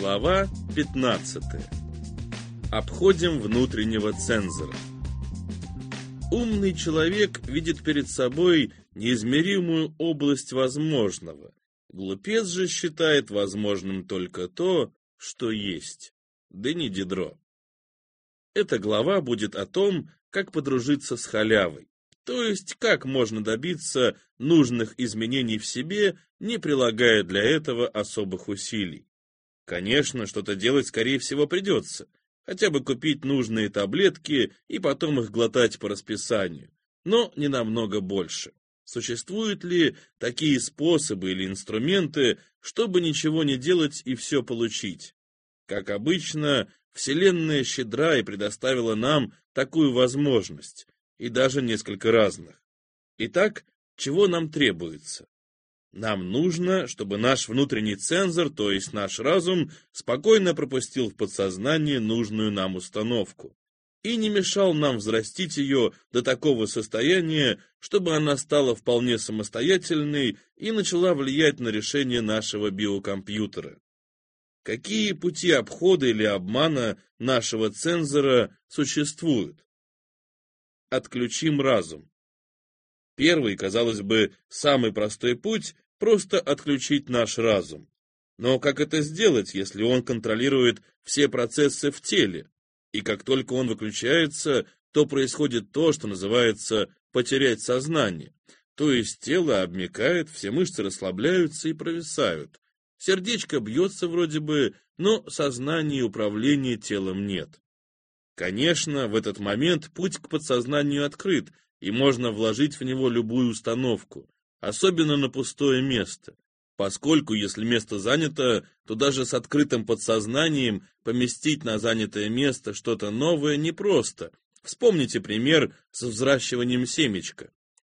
Глава 15. Обходим внутреннего цензора. Умный человек видит перед собой неизмеримую область возможного. Глупец же считает возможным только то, что есть. Дени Дидро. Эта глава будет о том, как подружиться с халявой. То есть, как можно добиться нужных изменений в себе, не прилагая для этого особых усилий. Конечно, что-то делать, скорее всего, придется. Хотя бы купить нужные таблетки и потом их глотать по расписанию. Но не намного больше. Существуют ли такие способы или инструменты, чтобы ничего не делать и все получить? Как обычно, Вселенная щедра и предоставила нам такую возможность, и даже несколько разных. Итак, чего нам требуется? Нам нужно, чтобы наш внутренний цензор, то есть наш разум, спокойно пропустил в подсознание нужную нам установку и не мешал нам взрастить ее до такого состояния, чтобы она стала вполне самостоятельной и начала влиять на решение нашего биокомпьютера. Какие пути обхода или обмана нашего цензора существуют? Отключим разум. Первый, казалось бы, самый простой путь – просто отключить наш разум. Но как это сделать, если он контролирует все процессы в теле? И как только он выключается, то происходит то, что называется потерять сознание. То есть тело обмекает, все мышцы расслабляются и провисают. Сердечко бьется вроде бы, но сознания и управления телом нет. Конечно, в этот момент путь к подсознанию открыт, и можно вложить в него любую установку, особенно на пустое место, поскольку если место занято, то даже с открытым подсознанием поместить на занятое место что-то новое непросто. Вспомните пример с взращиванием семечка.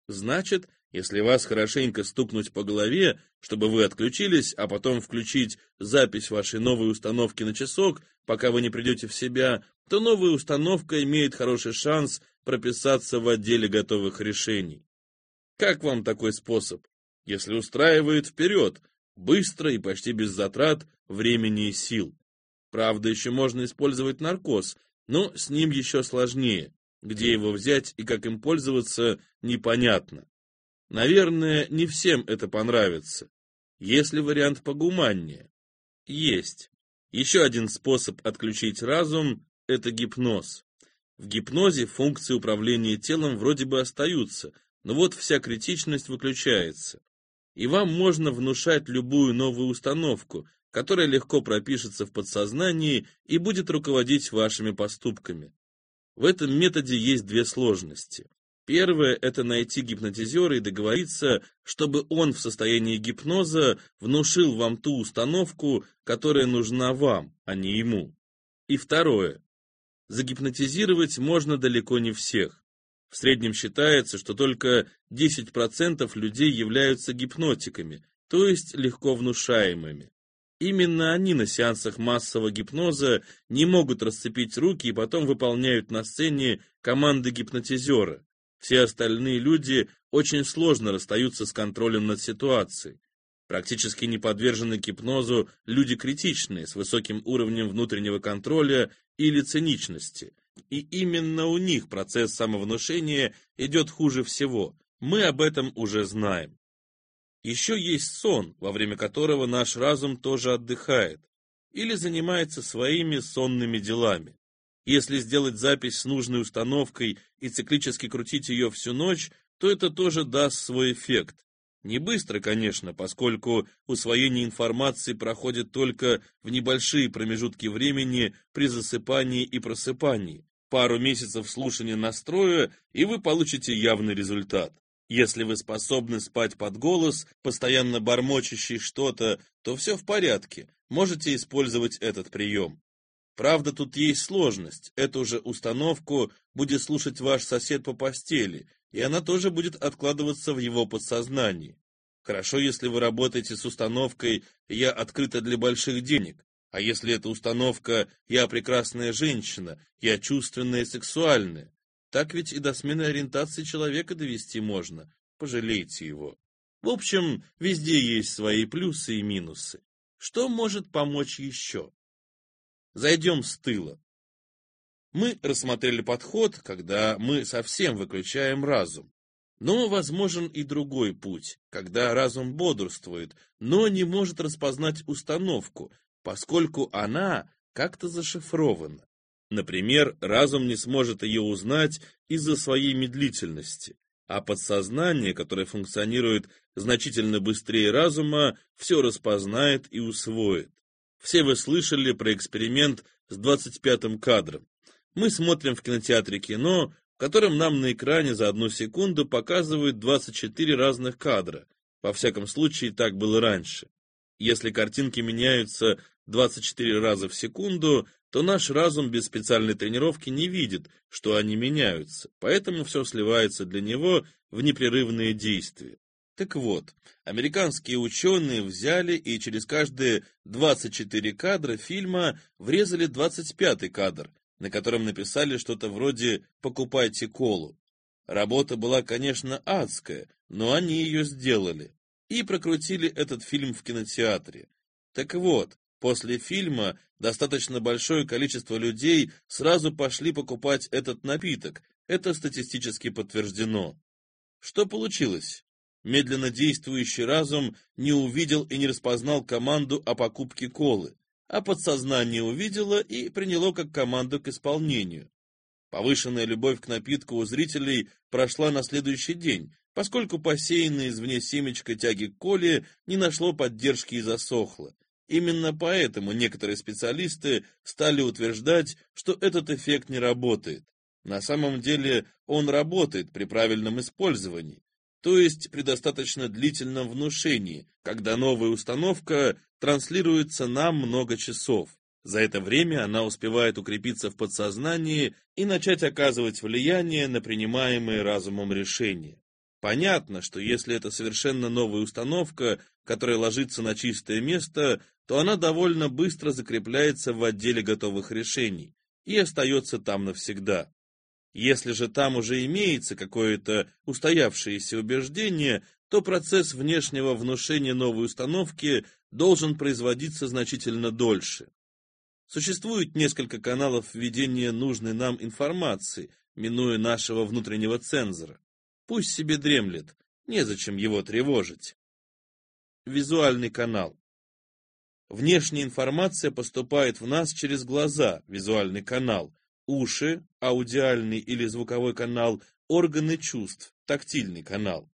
Значит, если вас хорошенько стукнуть по голове, чтобы вы отключились, а потом включить запись вашей новой установки на часок, пока вы не придете в себя, то новая установка имеет хороший шанс прописаться в отделе готовых решений. Как вам такой способ? Если устраивает, вперед, быстро и почти без затрат времени и сил. Правда, еще можно использовать наркоз, но с ним еще сложнее. Где его взять и как им пользоваться, непонятно. Наверное, не всем это понравится. Есть ли вариант погуманнее? Есть. Еще один способ отключить разум – это гипноз. В гипнозе функции управления телом вроде бы остаются, но вот вся критичность выключается. И вам можно внушать любую новую установку, которая легко пропишется в подсознании и будет руководить вашими поступками. В этом методе есть две сложности. Первое – это найти гипнотизера и договориться, чтобы он в состоянии гипноза внушил вам ту установку, которая нужна вам, а не ему. И второе Загипнотизировать можно далеко не всех. В среднем считается, что только 10% людей являются гипнотиками, то есть легко внушаемыми. Именно они на сеансах массового гипноза не могут расцепить руки и потом выполняют на сцене команды гипнотизера. Все остальные люди очень сложно расстаются с контролем над ситуацией. Практически не подвержены гипнозу люди критичные, с высоким уровнем внутреннего контроля или циничности. И именно у них процесс самовнушения идет хуже всего. Мы об этом уже знаем. Еще есть сон, во время которого наш разум тоже отдыхает или занимается своими сонными делами. Если сделать запись с нужной установкой и циклически крутить ее всю ночь, то это тоже даст свой эффект. Не быстро, конечно, поскольку усвоение информации проходит только в небольшие промежутки времени при засыпании и просыпании. Пару месяцев слушания настроя, и вы получите явный результат. Если вы способны спать под голос, постоянно бормочащий что-то, то все в порядке, можете использовать этот прием. Правда, тут есть сложность. Эту же установку будет слушать ваш сосед по постели, и она тоже будет откладываться в его подсознании. Хорошо, если вы работаете с установкой «я открыта для больших денег», а если эта установка «я прекрасная женщина», «я чувственная и сексуальная», так ведь и до смены ориентации человека довести можно, пожалейте его. В общем, везде есть свои плюсы и минусы. Что может помочь еще? Зайдем с тыла. Мы рассмотрели подход, когда мы совсем выключаем разум. Но возможен и другой путь, когда разум бодрствует, но не может распознать установку, поскольку она как-то зашифрована. Например, разум не сможет ее узнать из-за своей медлительности, а подсознание, которое функционирует значительно быстрее разума, все распознает и усвоит. Все вы слышали про эксперимент с 25-м кадром. Мы смотрим в кинотеатре кино, в котором нам на экране за одну секунду показывают 24 разных кадра. Во всяком случае, так было раньше. Если картинки меняются 24 раза в секунду, то наш разум без специальной тренировки не видит, что они меняются, поэтому все сливается для него в непрерывные действия. Так вот, американские ученые взяли и через каждые 24 кадра фильма врезали 25 кадр, на котором написали что-то вроде «покупайте колу». Работа была, конечно, адская, но они ее сделали и прокрутили этот фильм в кинотеатре. Так вот, после фильма достаточно большое количество людей сразу пошли покупать этот напиток. Это статистически подтверждено. Что получилось? Медленно действующий разум не увидел и не распознал команду о покупке колы, а подсознание увидело и приняло как команду к исполнению. Повышенная любовь к напитку у зрителей прошла на следующий день, поскольку посеянное извне семечко тяги к коле не нашло поддержки и засохло. Именно поэтому некоторые специалисты стали утверждать, что этот эффект не работает. На самом деле он работает при правильном использовании, то есть при достаточно длительном внушении, когда новая установка транслируется нам много часов. За это время она успевает укрепиться в подсознании и начать оказывать влияние на принимаемые разумом решения. Понятно, что если это совершенно новая установка, которая ложится на чистое место, то она довольно быстро закрепляется в отделе готовых решений и остается там навсегда. Если же там уже имеется какое-то устоявшееся убеждение, то процесс внешнего внушения новой установки должен производиться значительно дольше. Существует несколько каналов введения нужной нам информации, минуя нашего внутреннего цензора. Пусть себе дремлет, незачем его тревожить. Визуальный канал. Внешняя информация поступает в нас через глаза, визуальный канал, уши, аудиальный или звуковой канал, органы чувств, тактильный канал.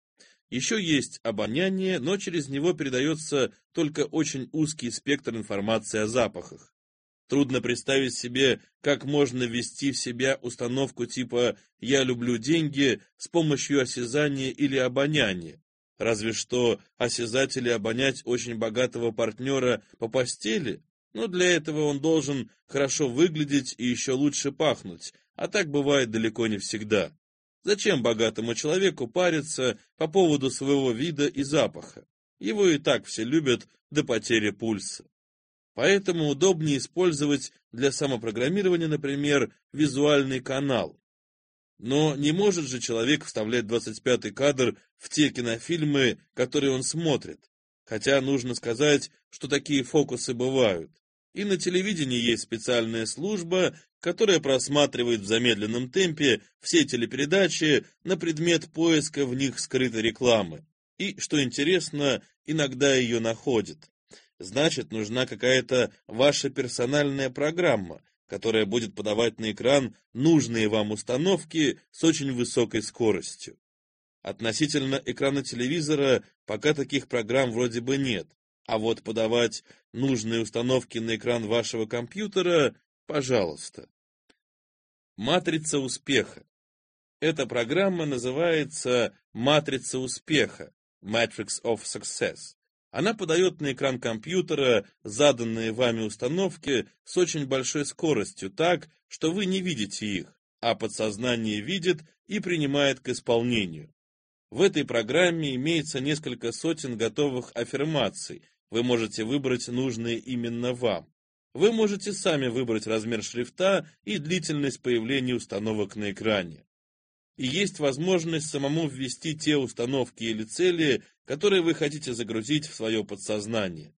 Еще есть обоняние, но через него передается только очень узкий спектр информации о запахах. Трудно представить себе, как можно ввести в себя установку типа «я люблю деньги» с помощью осязания или обоняния. Разве что осязать или обонять очень богатого партнера по постели, но для этого он должен хорошо выглядеть и еще лучше пахнуть, а так бывает далеко не всегда. Зачем богатому человеку париться по поводу своего вида и запаха? Его и так все любят до потери пульса. Поэтому удобнее использовать для самопрограммирования, например, визуальный канал, но не может же человек вставлять 25-й кадр в те кинофильмы, которые он смотрит. Хотя нужно сказать, что такие фокусы бывают. И на телевидении есть специальная служба, которая просматривает в замедленном темпе все телепередачи на предмет поиска в них скрытой рекламы. И, что интересно, иногда ее находит. Значит, нужна какая-то ваша персональная программа, которая будет подавать на экран нужные вам установки с очень высокой скоростью. Относительно экрана телевизора пока таких программ вроде бы нет, а вот подавать нужные установки на экран вашего компьютера – пожалуйста. Матрица успеха. Эта программа называется «Матрица успеха» – Matrix of Success. Она подает на экран компьютера заданные вами установки с очень большой скоростью так, что вы не видите их, а подсознание видит и принимает к исполнению. В этой программе имеется несколько сотен готовых аффирмаций. Вы можете выбрать нужные именно вам. Вы можете сами выбрать размер шрифта и длительность появления установок на экране и есть возможность самому ввести те установки или цели, которые вы хотите загрузить в свое подсознание.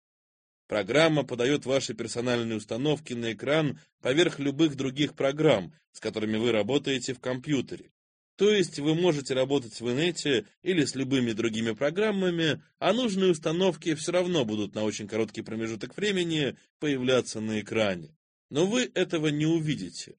Программа подает ваши персональные установки на экран поверх любых других программ, с которыми вы работаете в компьютере. То есть вы можете работать в инете или с любыми другими программами, а нужные установки все равно будут на очень короткий промежуток времени появляться на экране. Но вы этого не увидите.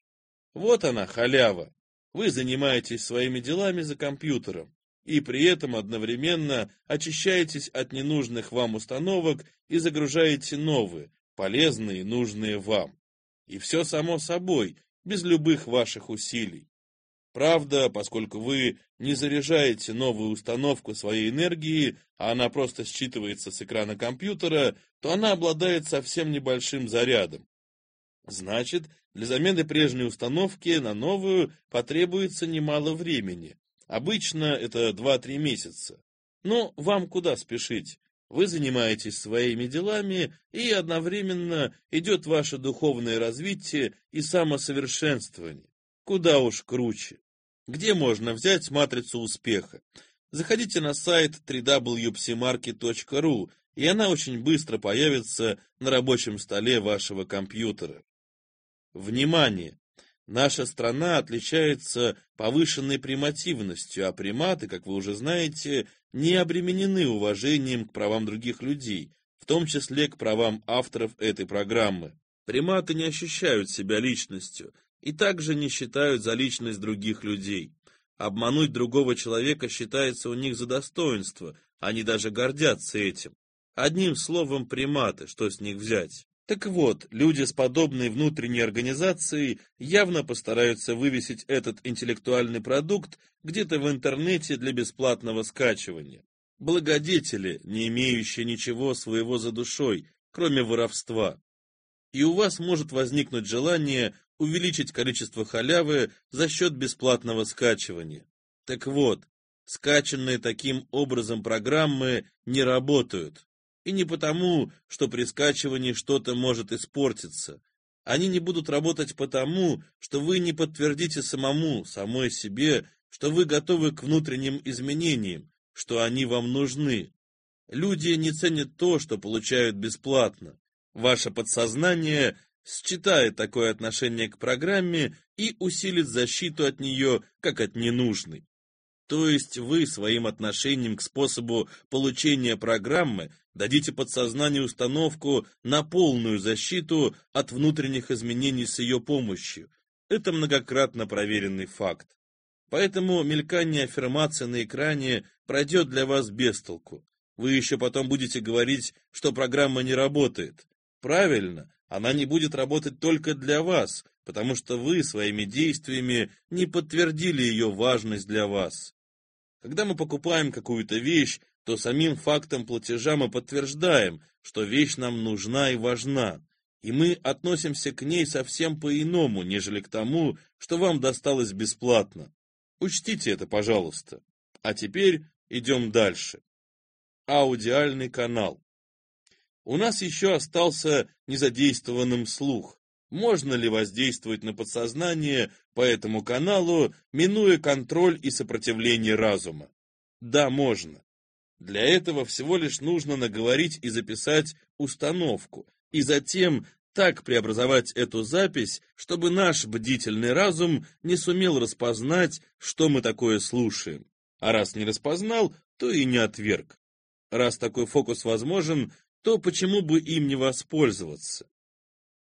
Вот она, халява. Вы занимаетесь своими делами за компьютером и при этом одновременно очищаетесь от ненужных вам установок и загружаете новые, полезные и нужные вам. И все само собой, без любых ваших усилий. Правда, поскольку вы не заряжаете новую установку своей энергии, а она просто считывается с экрана компьютера, то она обладает совсем небольшим зарядом. Значит, для замены прежней установки на новую потребуется немало времени. Обычно это 2-3 месяца. Но вам куда спешить? Вы занимаетесь своими делами, и одновременно идет ваше духовное развитие и самосовершенствование. Куда уж круче. Где можно взять матрицу успеха? Заходите на сайт www.psimarket.ru, и она очень быстро появится на рабочем столе вашего компьютера. Внимание! Наша страна отличается повышенной примативностью, а приматы, как вы уже знаете, не обременены уважением к правам других людей, в том числе к правам авторов этой программы. Приматы не ощущают себя личностью, и также не считают за личность других людей. Обмануть другого человека считается у них за достоинство, они даже гордятся этим. Одним словом, приматы, что с них взять? Так вот, люди с подобной внутренней организацией явно постараются вывесить этот интеллектуальный продукт где-то в интернете для бесплатного скачивания. Благодетели, не имеющие ничего своего за душой, кроме воровства. И у вас может возникнуть желание увеличить количество халявы за счет бесплатного скачивания. Так вот, скачанные таким образом программы не работают. И не потому, что при скачивании что-то может испортиться. Они не будут работать потому, что вы не подтвердите самому, самой себе, что вы готовы к внутренним изменениям, что они вам нужны. Люди не ценят то, что получают бесплатно. Ваше подсознание считает такое отношение к программе и усилит защиту от нее, как от ненужной. То есть вы своим отношением к способу получения программы дадите подсознанию установку на полную защиту от внутренних изменений с ее помощью. Это многократно проверенный факт. Поэтому мелькание аффирмации на экране пройдет для вас без толку. Вы еще потом будете говорить, что программа не работает. Правильно, она не будет работать только для вас, потому что вы своими действиями не подтвердили ее важность для вас. Когда мы покупаем какую-то вещь, то самим фактом платежа мы подтверждаем, что вещь нам нужна и важна, и мы относимся к ней совсем по-иному, нежели к тому, что вам досталось бесплатно. Учтите это, пожалуйста. А теперь идем дальше. Аудиальный канал. У нас еще остался незадействованным слух. Можно ли воздействовать на подсознание по этому каналу, минуя контроль и сопротивление разума? Да, можно. Для этого всего лишь нужно наговорить и записать установку, и затем так преобразовать эту запись, чтобы наш бдительный разум не сумел распознать, что мы такое слушаем. А раз не распознал, то и не отверг. Раз такой фокус возможен, то почему бы им не воспользоваться?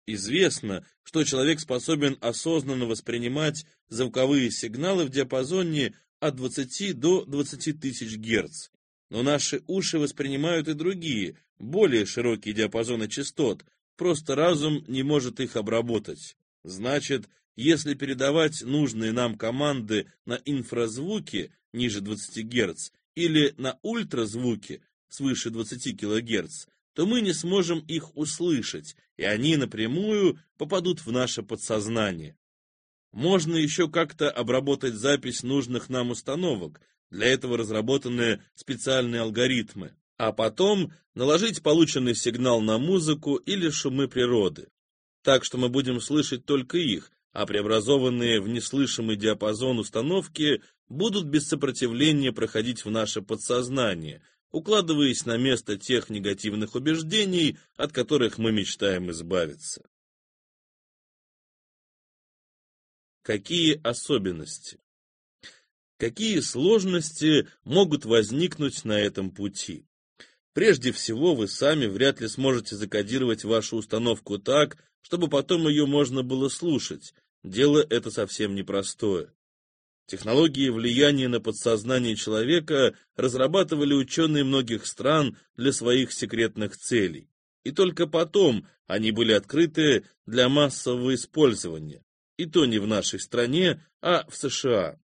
Известно, что человек способен осознанно воспринимать звуковые сигналы в диапазоне от 20 до 20 тысяч Гц. Но наши уши воспринимают и другие, более широкие диапазоны частот, просто разум не может их обработать. Значит, если передавать нужные нам команды на инфразвуки ниже 20 Гц или на ультразвуки свыше 20 кГц, то мы не сможем их услышать, и они напрямую попадут в наше подсознание. Можно еще как-то обработать запись нужных нам установок, для этого разработаны специальные алгоритмы, а потом наложить полученный сигнал на музыку или шумы природы. Так что мы будем слышать только их, а преобразованные в неслышимый диапазон установки будут без сопротивления проходить в наше подсознание, укладываясь на место тех негативных убеждений, от которых мы мечтаем избавиться. Какие особенности? Какие сложности могут возникнуть на этом пути? Прежде всего, вы сами вряд ли сможете закодировать вашу установку так, чтобы потом ее можно было слушать. Дело это совсем непростое. Технологии влияния на подсознание человека разрабатывали ученые многих стран для своих секретных целей. И только потом они были открыты для массового использования. И то не в нашей стране, а в США.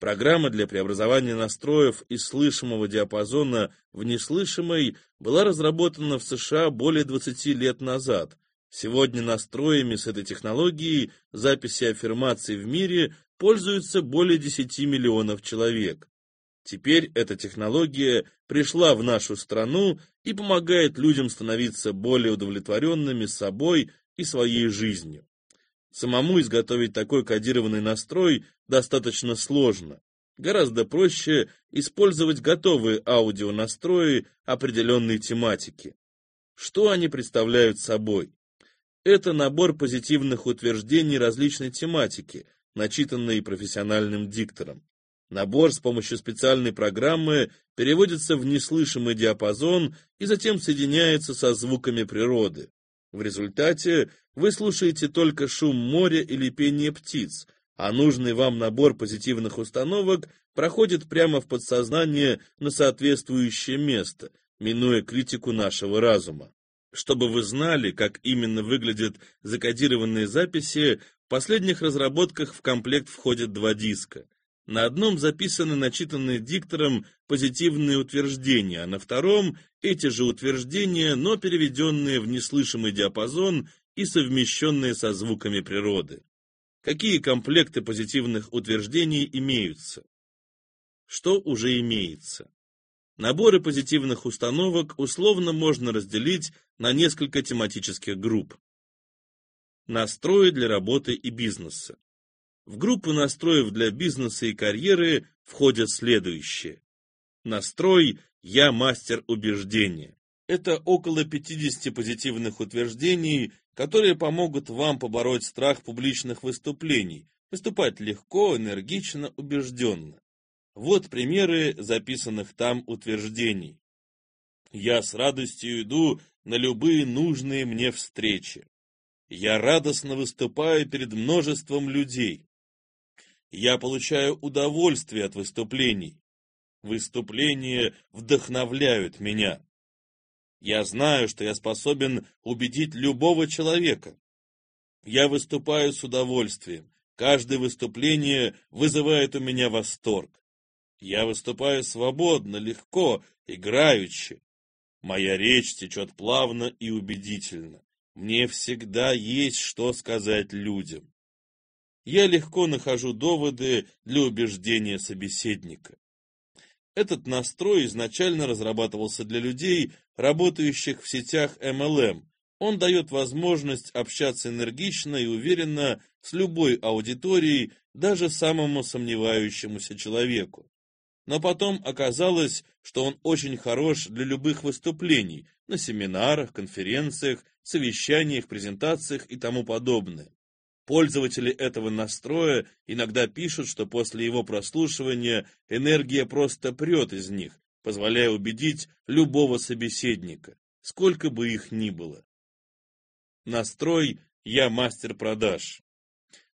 Программа для преобразования настроев из слышимого диапазона в неслышимый была разработана в США более 20 лет назад. Сегодня настроями с этой технологией записи аффирмаций в мире пользуются более 10 миллионов человек. Теперь эта технология пришла в нашу страну и помогает людям становиться более удовлетворенными собой и своей жизнью. Самому изготовить такой кодированный настрой достаточно сложно. Гораздо проще использовать готовые аудионастрои определенной тематики. Что они представляют собой? Это набор позитивных утверждений различной тематики, начитанные профессиональным диктором. Набор с помощью специальной программы переводится в неслышимый диапазон и затем соединяется со звуками природы. В результате вы слушаете только шум моря или пение птиц, а нужный вам набор позитивных установок проходит прямо в подсознание на соответствующее место, минуя критику нашего разума. Чтобы вы знали, как именно выглядят закодированные записи, последних разработках в комплект входят два диска. На одном записаны начитанные диктором позитивные утверждения, а на втором эти же утверждения, но переведенные в неслышимый диапазон и совмещенные со звуками природы. Какие комплекты позитивных утверждений имеются? Что уже имеется? Наборы позитивных установок условно можно разделить на несколько тематических групп. Настрои для работы и бизнеса. В группу настроев для бизнеса и карьеры входят следующие. Настрой «Я мастер убеждения». Это около 50 позитивных утверждений, которые помогут вам побороть страх публичных выступлений, выступать легко, энергично, убежденно. Вот примеры записанных там утверждений. Я с радостью иду на любые нужные мне встречи. Я радостно выступаю перед множеством людей. Я получаю удовольствие от выступлений. Выступления вдохновляют меня. Я знаю, что я способен убедить любого человека. Я выступаю с удовольствием. Каждое выступление вызывает у меня восторг. Я выступаю свободно, легко, играючи. Моя речь течет плавно и убедительно. Мне всегда есть что сказать людям я легко нахожу доводы для убеждения собеседника. Этот настрой изначально разрабатывался для людей, работающих в сетях MLM. Он дает возможность общаться энергично и уверенно с любой аудиторией, даже самому сомневающемуся человеку. Но потом оказалось, что он очень хорош для любых выступлений, на семинарах, конференциях, совещаниях, презентациях и тому подобное. Пользователи этого настроя иногда пишут, что после его прослушивания энергия просто прет из них, позволяя убедить любого собеседника, сколько бы их ни было. Настрой «Я мастер продаж».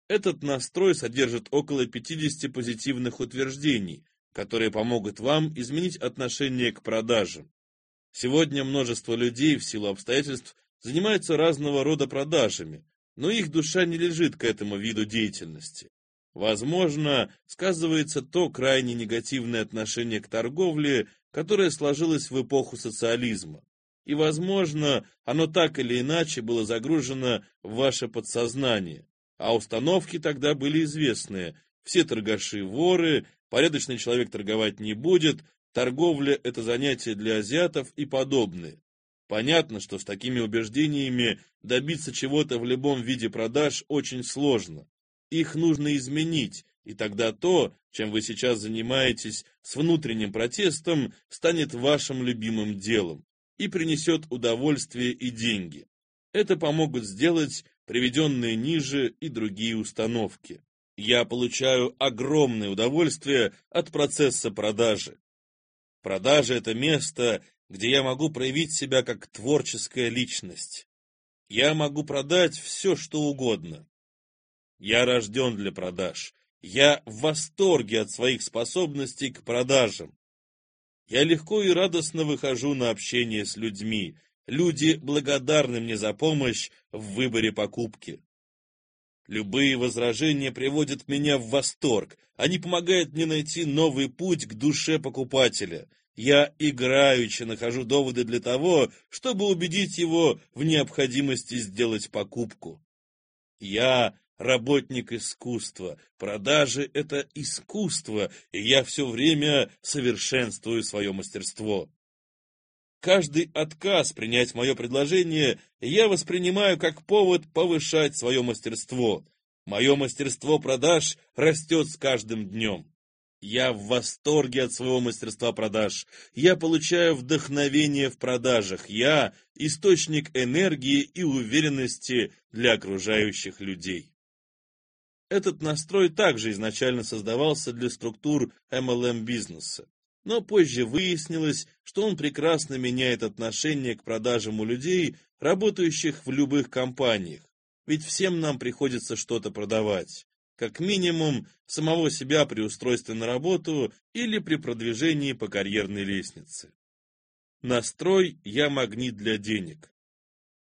Этот настрой содержит около 50 позитивных утверждений, которые помогут вам изменить отношение к продажам. Сегодня множество людей в силу обстоятельств занимаются разного рода продажами, но их душа не лежит к этому виду деятельности. Возможно, сказывается то крайне негативное отношение к торговле, которое сложилось в эпоху социализма. И, возможно, оно так или иначе было загружено в ваше подсознание. А установки тогда были известные. Все торгаши воры, порядочный человек торговать не будет, торговля – это занятие для азиатов и подобное. Понятно, что с такими убеждениями добиться чего-то в любом виде продаж очень сложно. Их нужно изменить, И тогда то, чем вы сейчас занимаетесь с внутренним протестом, станет вашим любимым делом и принесет удовольствие и деньги. Это помогут сделать приведенные ниже и другие установки. Я получаю огромное удовольствие от процесса продажи. Продажа – это место, где я могу проявить себя как творческая личность. Я могу продать все, что угодно. Я рожден для продаж. Я в восторге от своих способностей к продажам. Я легко и радостно выхожу на общение с людьми. Люди благодарны мне за помощь в выборе покупки. Любые возражения приводят меня в восторг. Они помогают мне найти новый путь к душе покупателя. Я играючи нахожу доводы для того, чтобы убедить его в необходимости сделать покупку. Я работник искусства. Продажи — это искусство, и я все время совершенствую свое мастерство. Каждый отказ принять мое предложение я воспринимаю как повод повышать свое мастерство. Мое мастерство продаж растет с каждым днем. Я в восторге от своего мастерства продаж. Я получаю вдохновение в продажах. Я – источник энергии и уверенности для окружающих людей. Этот настрой также изначально создавался для структур MLM-бизнеса. Но позже выяснилось, что он прекрасно меняет отношение к продажам у людей, работающих в любых компаниях. Ведь всем нам приходится что-то продавать. Как минимум, самого себя при устройстве на работу или при продвижении по карьерной лестнице. Настрой «Я магнит для денег».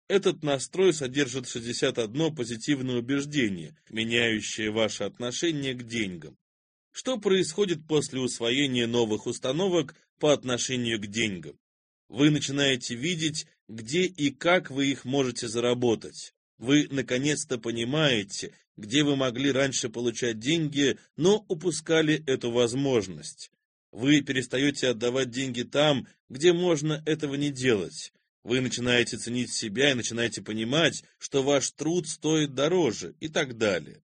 Этот настрой содержит 61 позитивное убеждение, меняющее ваше отношение к деньгам. Что происходит после усвоения новых установок по отношению к деньгам? Вы начинаете видеть, где и как вы их можете заработать. Вы наконец-то понимаете, где вы могли раньше получать деньги, но упускали эту возможность. Вы перестаете отдавать деньги там, где можно этого не делать. Вы начинаете ценить себя и начинаете понимать, что ваш труд стоит дороже и так далее.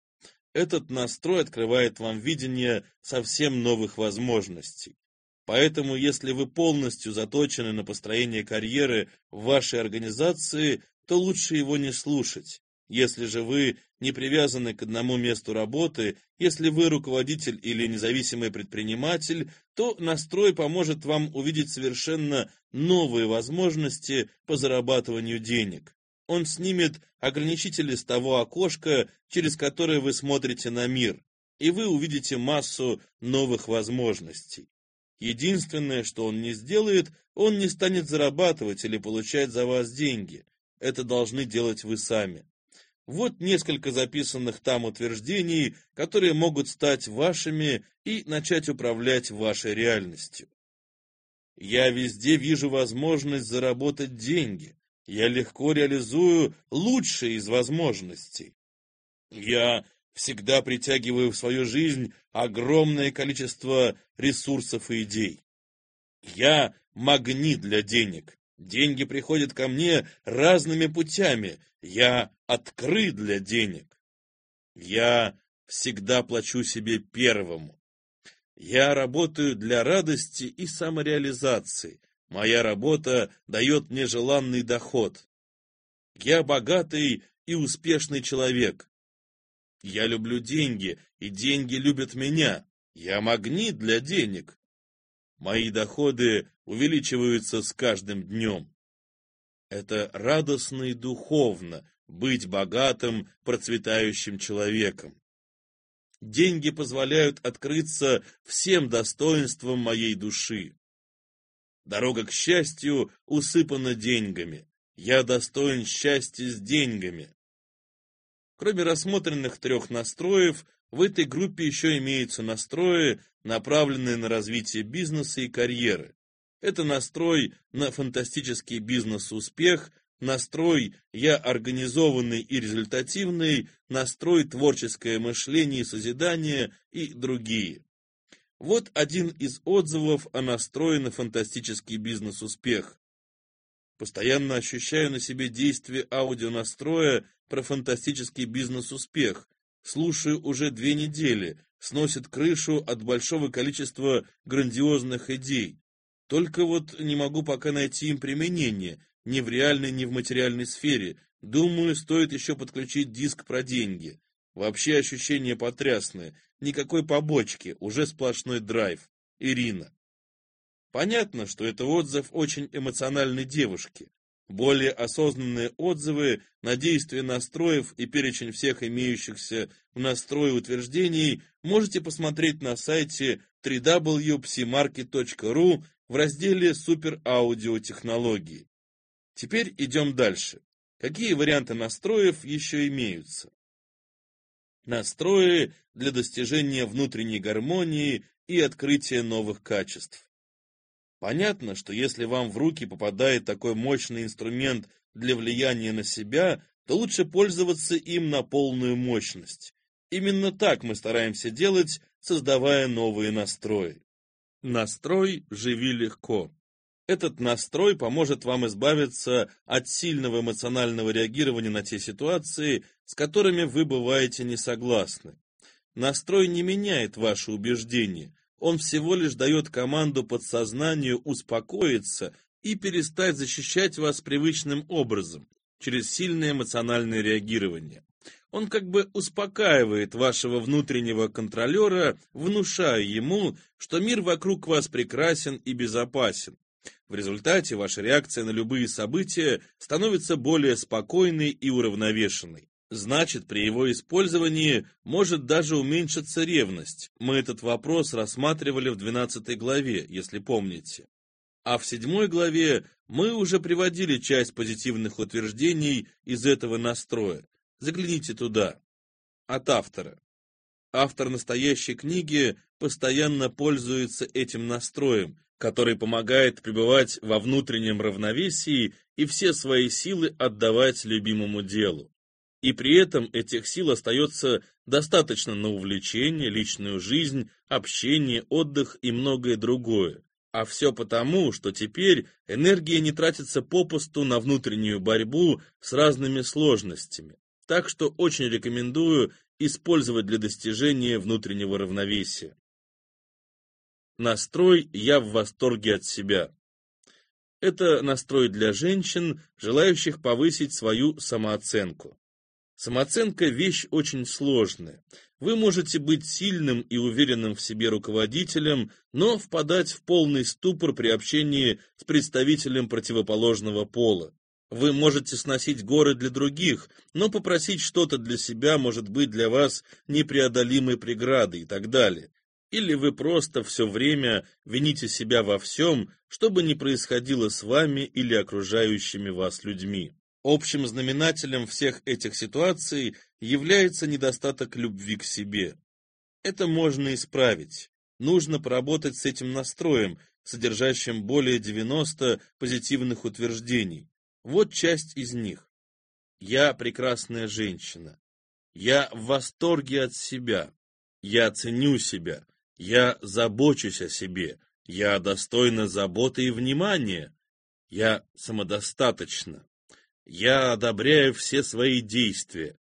Этот настрой открывает вам видение совсем новых возможностей. Поэтому, если вы полностью заточены на построение карьеры в вашей организации, то лучше его не слушать. Если же вы не привязаны к одному месту работы, если вы руководитель или независимый предприниматель, то настрой поможет вам увидеть совершенно новые возможности по зарабатыванию денег он снимет ограничители с того окошка, через которое вы смотрите на мир, и вы увидите массу новых возможностей. Единственное, что он не сделает, он не станет зарабатывать или получать за вас деньги. Это должны делать вы сами. Вот несколько записанных там утверждений, которые могут стать вашими и начать управлять вашей реальностью. Я везде вижу возможность заработать деньги я легко реализую лучшие из возможностей. Я всегда притягиваю в свою жизнь огромное количество ресурсов и идей. Я магнит для денег. Деньги приходят ко мне разными путями. Я открыт для денег. Я всегда плачу себе первому. Я работаю для радости и самореализации. Моя работа дает мне желанный доход. Я богатый и успешный человек. Я люблю деньги, и деньги любят меня. Я магнит для денег. Мои доходы увеличиваются с каждым днем. Это радостно и духовно быть богатым, процветающим человеком. Деньги позволяют открыться всем достоинствам моей души. Дорога к счастью усыпана деньгами. Я достоин счастья с деньгами. Кроме рассмотренных трех настроев, в этой группе еще имеются настрои, направленные на развитие бизнеса и карьеры. Это настрой на фантастический бизнес-успех, настрой «я организованный и результативный», настрой «творческое мышление и созидание» и другие. Вот один из отзывов о настрое на фантастический бизнес-успех. Постоянно ощущаю на себе действие аудионастроя про фантастический бизнес-успех. слушаю уже две недели, сносит крышу от большого количества грандиозных идей. Только вот не могу пока найти им применение, ни в реальной, ни в материальной сфере. Думаю, стоит еще подключить диск про деньги. Вообще ощущение потрясное. Никакой побочки, уже сплошной драйв. Ирина. Понятно, что это отзыв очень эмоциональной девушки. Более осознанные отзывы на действие настроев и перечень всех имеющихся в настрое утверждений можете посмотреть на сайте www.psimarket.ru в разделе «Супераудиотехнологии». Теперь идем дальше. Какие варианты настроев еще имеются? Настрои для достижения внутренней гармонии и открытия новых качеств. Понятно, что если вам в руки попадает такой мощный инструмент для влияния на себя, то лучше пользоваться им на полную мощность. Именно так мы стараемся делать, создавая новые настрои. Настрой «Живи легко». Этот настрой поможет вам избавиться от сильного эмоционального реагирования на те ситуации, с которыми вы бываете не согласны. Настрой не меняет ваши убеждения, он всего лишь дает команду подсознанию успокоиться и перестать защищать вас привычным образом, через сильное эмоциональное реагирование. Он как бы успокаивает вашего внутреннего контролера, внушая ему, что мир вокруг вас прекрасен и безопасен. В результате ваша реакция на любые события становится более спокойной и уравновешенной. Значит, при его использовании может даже уменьшиться ревность. Мы этот вопрос рассматривали в 12 главе, если помните. А в 7 главе мы уже приводили часть позитивных утверждений из этого настроя. Загляните туда. От автора. Автор настоящей книги постоянно пользуется этим настроем, который помогает пребывать во внутреннем равновесии и все свои силы отдавать любимому делу. И при этом этих сил остается достаточно на увлечение, личную жизнь, общение, отдых и многое другое. А все потому, что теперь энергия не тратится попусту на внутреннюю борьбу с разными сложностями. Так что очень рекомендую использовать для достижения внутреннего равновесия. Настрой «Я в восторге от себя». Это настрой для женщин, желающих повысить свою самооценку. Самооценка – вещь очень сложная. Вы можете быть сильным и уверенным в себе руководителем, но впадать в полный ступор при общении с представителем противоположного пола. Вы можете сносить горы для других, но попросить что-то для себя может быть для вас непреодолимой преградой и так далее. Или вы просто все время вините себя во всем, что бы ни происходило с вами или окружающими вас людьми. Общим знаменателем всех этих ситуаций является недостаток любви к себе. Это можно исправить. Нужно поработать с этим настроем, содержащим более 90 позитивных утверждений. Вот часть из них. Я прекрасная женщина. Я в восторге от себя. Я ценю себя. Я забочусь о себе. Я достойна заботы и внимания. Я самодостаточна. Я одобряю все свои действия.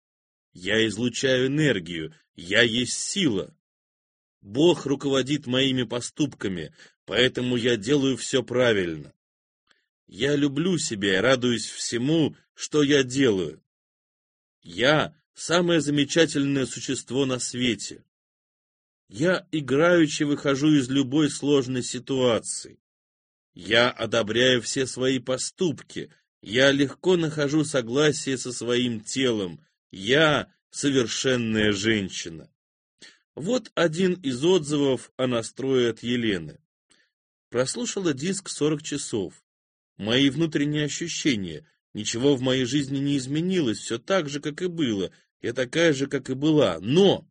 Я излучаю энергию. Я есть сила. Бог руководит моими поступками, поэтому я делаю все правильно. Я люблю себя и радуюсь всему, что я делаю. Я — самое замечательное существо на свете. Я играючи выхожу из любой сложной ситуации. Я одобряю все свои поступки, я легко нахожу согласие со своим телом. Я совершенная женщина. Вот один из отзывов о настрое от Елены. Прослушала диск 40 часов. Мои внутренние ощущения. Ничего в моей жизни не изменилось, все так же, как и было. Я такая же, как и была. Но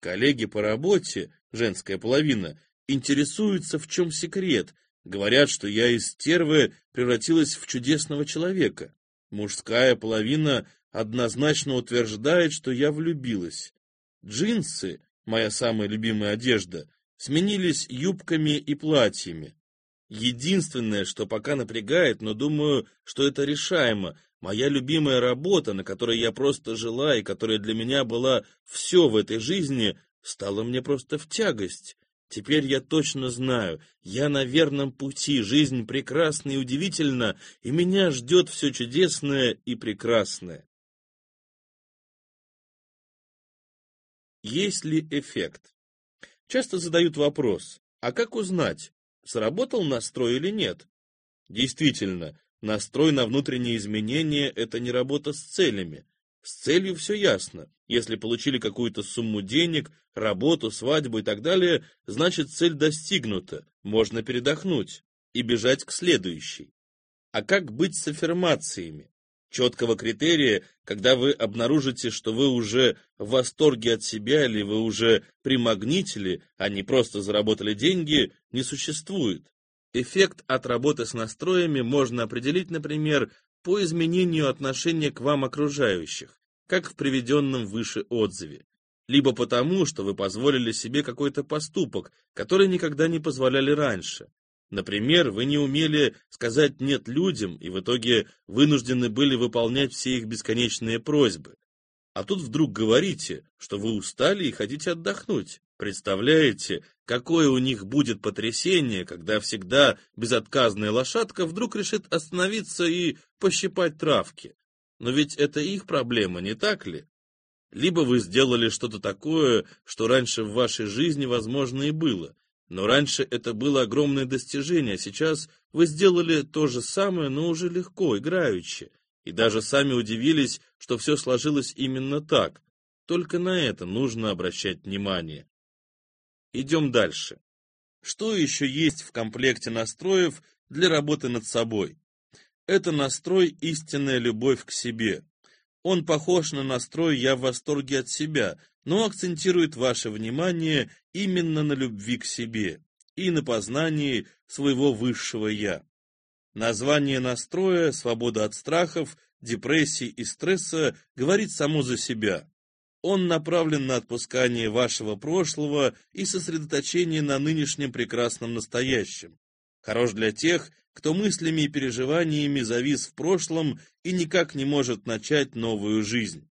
коллеги по работе, женская половина, интересуются, в чем секрет, Говорят, что я из стервы превратилась в чудесного человека. Мужская половина однозначно утверждает, что я влюбилась. Джинсы, моя самая любимая одежда, сменились юбками и платьями. Единственное, что пока напрягает, но думаю, что это решаемо, Моя любимая работа, на которой я просто жила и которая для меня была все в этой жизни, стала мне просто в тягость. Теперь я точно знаю, я на верном пути, жизнь прекрасна и удивительна, и меня ждет все чудесное и прекрасное. Есть ли эффект? Часто задают вопрос, а как узнать, сработал настрой или нет? Действительно, настрой на внутренние изменения – это не работа с целями. С целью все ясно. Если получили какую-то сумму денег, работу, свадьбу и так далее, значит цель достигнута, можно передохнуть и бежать к следующей. А как быть с аффирмациями? Четкого критерия, когда вы обнаружите, что вы уже в восторге от себя или вы уже примагнитили, а не просто заработали деньги, не существует. Эффект от работы с настроями можно определить, например, по изменению отношения к вам окружающих, как в приведенном выше отзыве, либо потому, что вы позволили себе какой-то поступок, который никогда не позволяли раньше. Например, вы не умели сказать «нет» людям и в итоге вынуждены были выполнять все их бесконечные просьбы. А тут вдруг говорите, что вы устали и хотите отдохнуть. Представляете, какое у них будет потрясение, когда всегда безотказная лошадка вдруг решит остановиться и пощипать травки. Но ведь это их проблема, не так ли? Либо вы сделали что-то такое, что раньше в вашей жизни, возможно, и было. Но раньше это было огромное достижение, а сейчас вы сделали то же самое, но уже легко, играючи. И даже сами удивились, что все сложилось именно так. Только на это нужно обращать внимание. Идем дальше. Что еще есть в комплекте настроев для работы над собой? Это настрой «Истинная любовь к себе». Он похож на настрой «Я в восторге от себя», но акцентирует ваше внимание именно на любви к себе и на познании своего высшего «Я». Название настроя «Свобода от страхов», депрессии и стресса говорит само за себя. Он направлен на отпускание вашего прошлого и сосредоточение на нынешнем прекрасном настоящем. Хорош для тех, кто мыслями и переживаниями завис в прошлом и никак не может начать новую жизнь.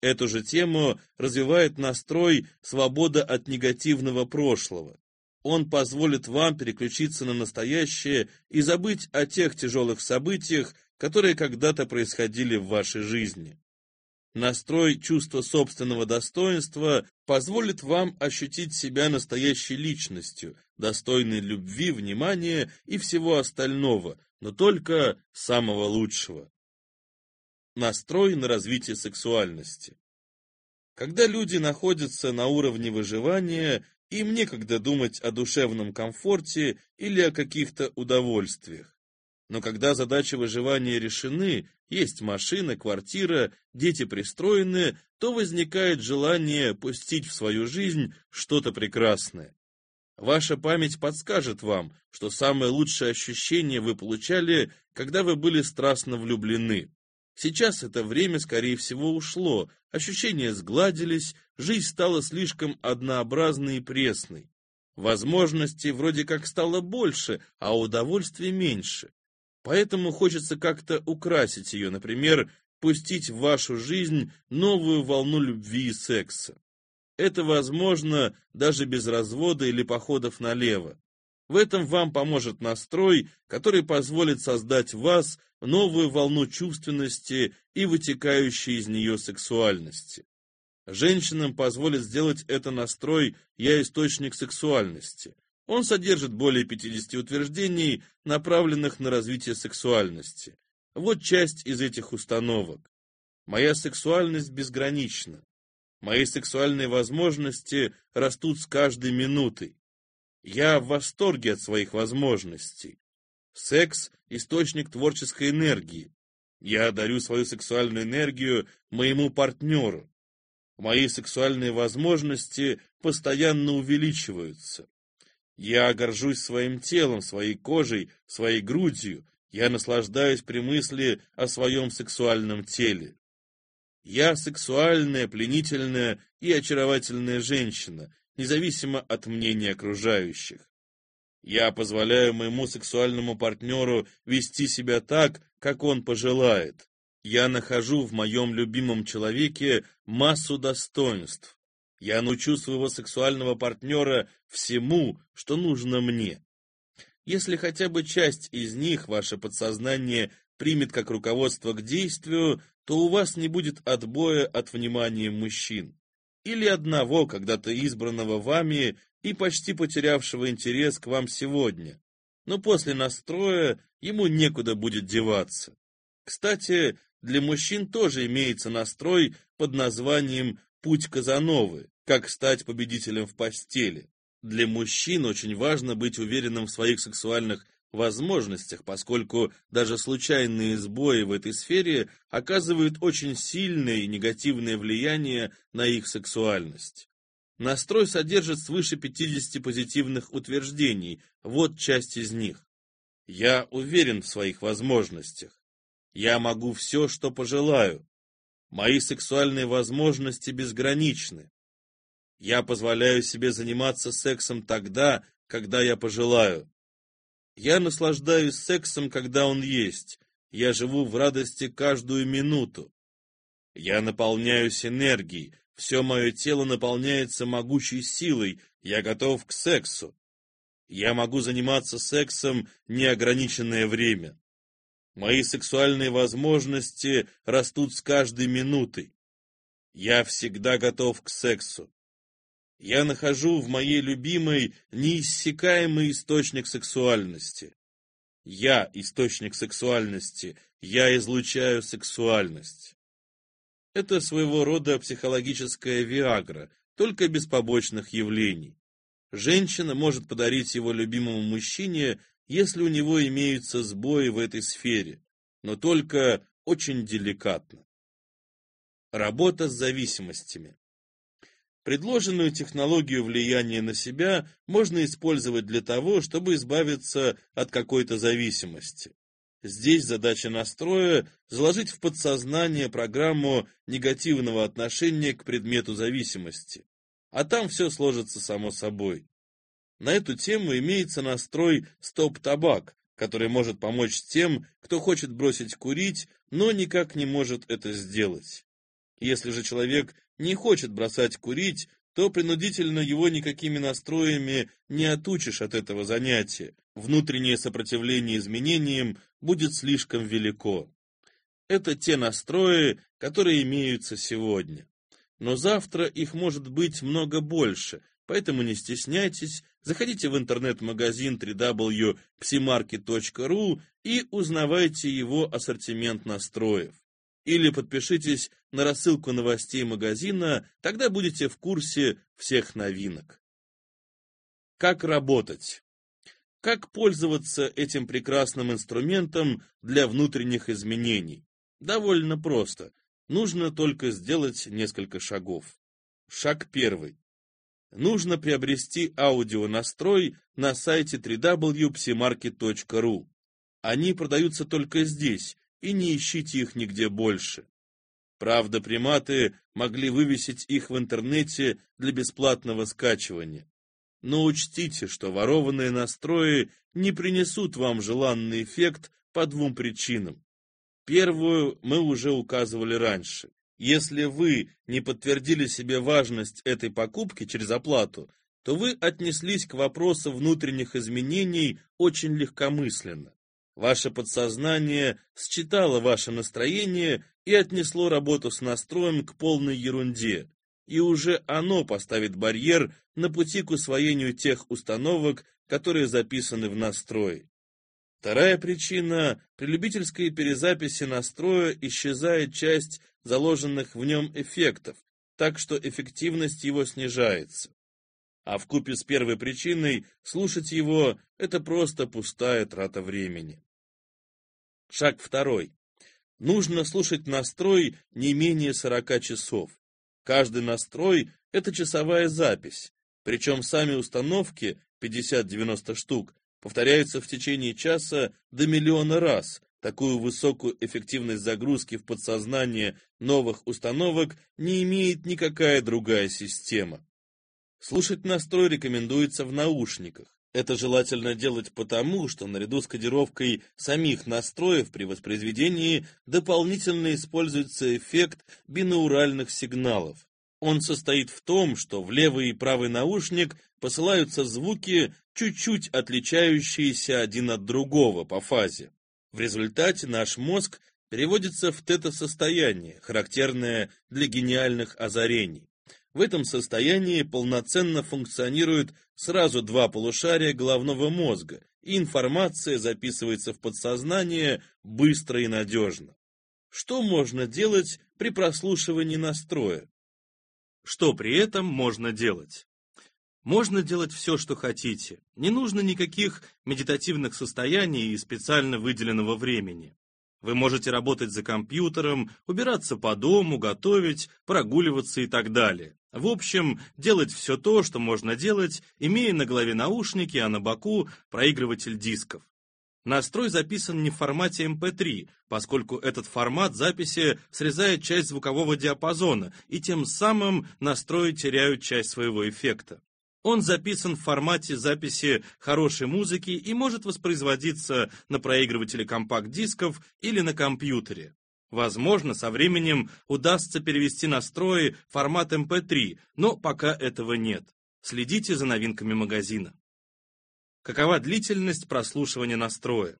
Эту же тему развивает настрой «Свобода от негативного прошлого». Он позволит вам переключиться на настоящее и забыть о тех тяжелых событиях, которые когда-то происходили в вашей жизни. Настрой чувства собственного достоинства позволит вам ощутить себя настоящей личностью, достойной любви, внимания и всего остального, но только самого лучшего. Настрой на развитие сексуальности. Когда люди находятся на уровне выживания, им некогда думать о душевном комфорте или о каких-то удовольствиях. Но когда задачи выживания решены, есть машина, квартира, дети пристроены, то возникает желание пустить в свою жизнь что-то прекрасное. Ваша память подскажет вам, что самое лучшее ощущение вы получали, когда вы были страстно влюблены. Сейчас это время, скорее всего, ушло, ощущения сгладились, жизнь стала слишком однообразной и пресной. Возможностей вроде как стало больше, а удовольствия меньше. Поэтому хочется как-то украсить ее, например, пустить в вашу жизнь новую волну любви и секса. Это возможно даже без развода или походов налево. В этом вам поможет настрой, который позволит создать в вас новую волну чувственности и вытекающей из нее сексуальности. Женщинам позволит сделать это настрой «Я источник сексуальности». Он содержит более 50 утверждений, направленных на развитие сексуальности. Вот часть из этих установок. Моя сексуальность безгранична. Мои сексуальные возможности растут с каждой минутой. Я в восторге от своих возможностей. Секс – источник творческой энергии. Я дарю свою сексуальную энергию моему партнеру. Мои сексуальные возможности постоянно увеличиваются. Я горжусь своим телом, своей кожей, своей грудью. Я наслаждаюсь при мысли о своем сексуальном теле. Я сексуальная, пленительная и очаровательная женщина, независимо от мнения окружающих. Я позволяю моему сексуальному партнеру вести себя так, как он пожелает. Я нахожу в моем любимом человеке массу достоинств. Я научу своего сексуального партнера всему, что нужно мне. Если хотя бы часть из них ваше подсознание примет как руководство к действию, то у вас не будет отбоя от внимания мужчин. Или одного, когда-то избранного вами и почти потерявшего интерес к вам сегодня. Но после настроя ему некуда будет деваться. Кстати, для мужчин тоже имеется настрой под названием «Путь Казановы», как стать победителем в постели. Для мужчин очень важно быть уверенным в своих сексуальных возможностях, поскольку даже случайные сбои в этой сфере оказывают очень сильное и негативное влияние на их сексуальность. Настрой содержит свыше 50 позитивных утверждений, вот часть из них. Я уверен в своих возможностях. Я могу все, что пожелаю. Мои сексуальные возможности безграничны. Я позволяю себе заниматься сексом тогда, когда я пожелаю. Я наслаждаюсь сексом, когда он есть. Я живу в радости каждую минуту. Я наполняюсь энергией. Все мое тело наполняется могучей силой. Я готов к сексу. Я могу заниматься сексом неограниченное время. Мои сексуальные возможности растут с каждой минутой. Я всегда готов к сексу. Я нахожу в моей любимой неиссякаемый источник сексуальности. Я источник сексуальности, я излучаю сексуальность. Это своего рода психологическая виагра, только без побочных явлений. Женщина может подарить его любимому мужчине если у него имеются сбои в этой сфере, но только очень деликатно. Работа с зависимостями. Предложенную технологию влияния на себя можно использовать для того, чтобы избавиться от какой-то зависимости. Здесь задача настроя – заложить в подсознание программу негативного отношения к предмету зависимости. А там все сложится само собой. На эту тему имеется настрой «Стоп-табак», который может помочь тем, кто хочет бросить курить, но никак не может это сделать. Если же человек не хочет бросать курить, то принудительно его никакими настроями не отучишь от этого занятия. Внутреннее сопротивление изменениям будет слишком велико. Это те настрои, которые имеются сегодня. Но завтра их может быть много больше, Поэтому не стесняйтесь, заходите в интернет-магазин www.psimarket.ru и узнавайте его ассортимент настроев. Или подпишитесь на рассылку новостей магазина, тогда будете в курсе всех новинок. Как работать? Как пользоваться этим прекрасным инструментом для внутренних изменений? Довольно просто. Нужно только сделать несколько шагов. Шаг первый нужно приобрести аудионастрой на сайте www.psimarket.ru. Они продаются только здесь, и не ищите их нигде больше. Правда, приматы могли вывесить их в интернете для бесплатного скачивания. Но учтите, что ворованные настрои не принесут вам желанный эффект по двум причинам. Первую мы уже указывали раньше. Если вы не подтвердили себе важность этой покупки через оплату, то вы отнеслись к вопросу внутренних изменений очень легкомысленно. Ваше подсознание считало ваше настроение и отнесло работу с настроем к полной ерунде, и уже оно поставит барьер на пути к усвоению тех установок, которые записаны в настрое. Вторая причина – при любительской перезаписи настроя исчезает часть заложенных в нем эффектов, так что эффективность его снижается. А в купе с первой причиной слушать его – это просто пустая трата времени. Шаг второй. Нужно слушать настрой не менее 40 часов. Каждый настрой – это часовая запись, причем сами установки, 50-90 штук, повторяются в течение часа до миллиона раз. Такую высокую эффективность загрузки в подсознание новых установок не имеет никакая другая система. Слушать настрой рекомендуется в наушниках. Это желательно делать потому, что наряду с кодировкой самих настроев при воспроизведении дополнительно используется эффект бинауральных сигналов. Он состоит в том, что в левый и правый наушник посылаются звуки, чуть-чуть отличающиеся один от другого по фазе. В результате наш мозг переводится в тета-состояние, характерное для гениальных озарений. В этом состоянии полноценно функционируют сразу два полушария головного мозга, и информация записывается в подсознание быстро и надежно. Что можно делать при прослушивании настроя? Что при этом можно делать? Можно делать все, что хотите. Не нужно никаких медитативных состояний и специально выделенного времени. Вы можете работать за компьютером, убираться по дому, готовить, прогуливаться и так далее. В общем, делать все то, что можно делать, имея на голове наушники, а на боку проигрыватель дисков. Настрой записан не в формате MP3, поскольку этот формат записи срезает часть звукового диапазона, и тем самым настрои теряют часть своего эффекта. Он записан в формате записи хорошей музыки и может воспроизводиться на проигрывателе компакт-дисков или на компьютере. Возможно, со временем удастся перевести настрои в формат MP3, но пока этого нет. Следите за новинками магазина. Какова длительность прослушивания настроя?